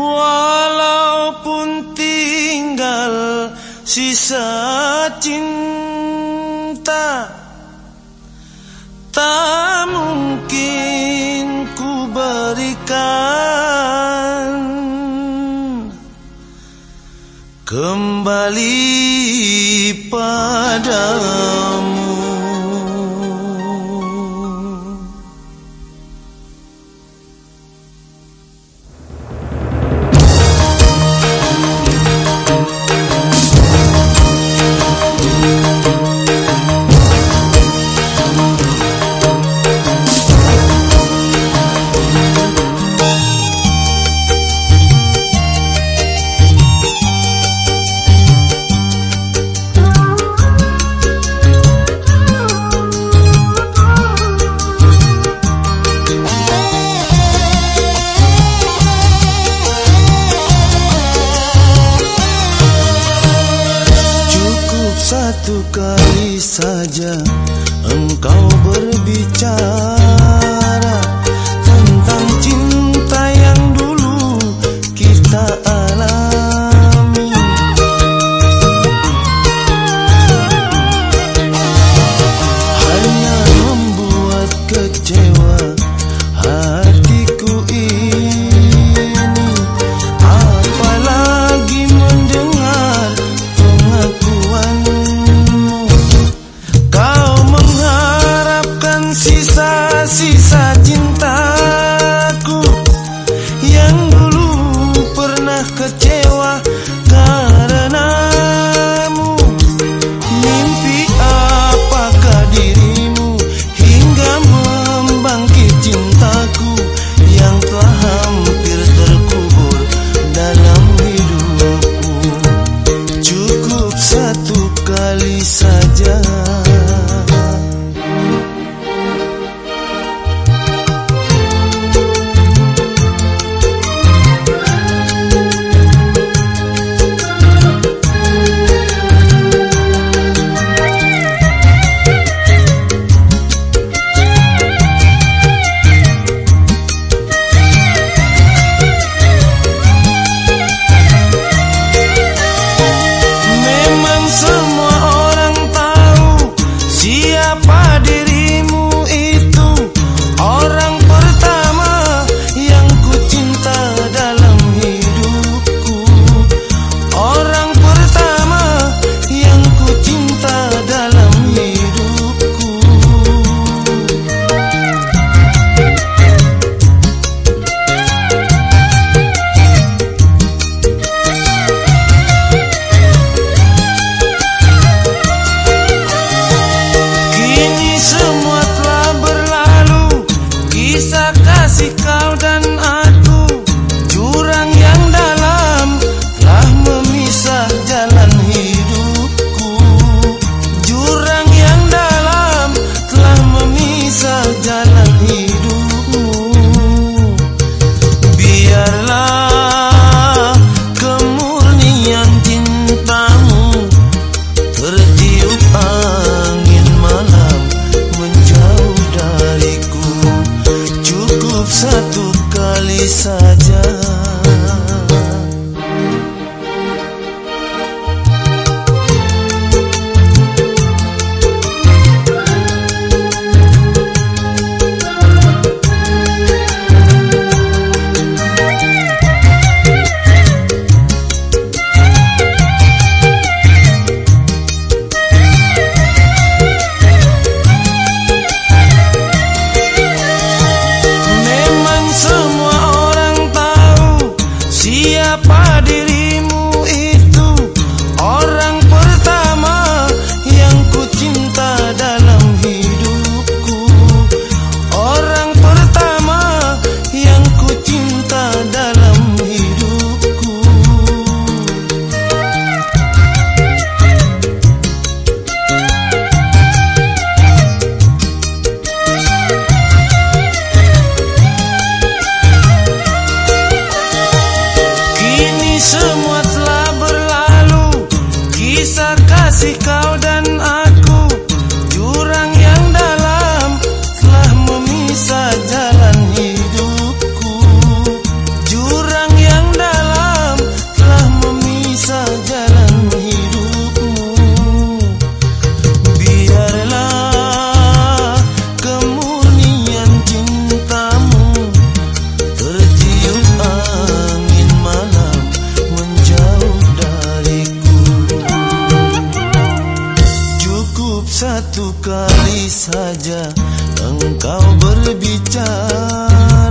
Walaupun tinggal sisa cinta Tak mungkin ku berikan Kembali padamu. berbicara satu kali saja. satu kali saja engkau berbicara.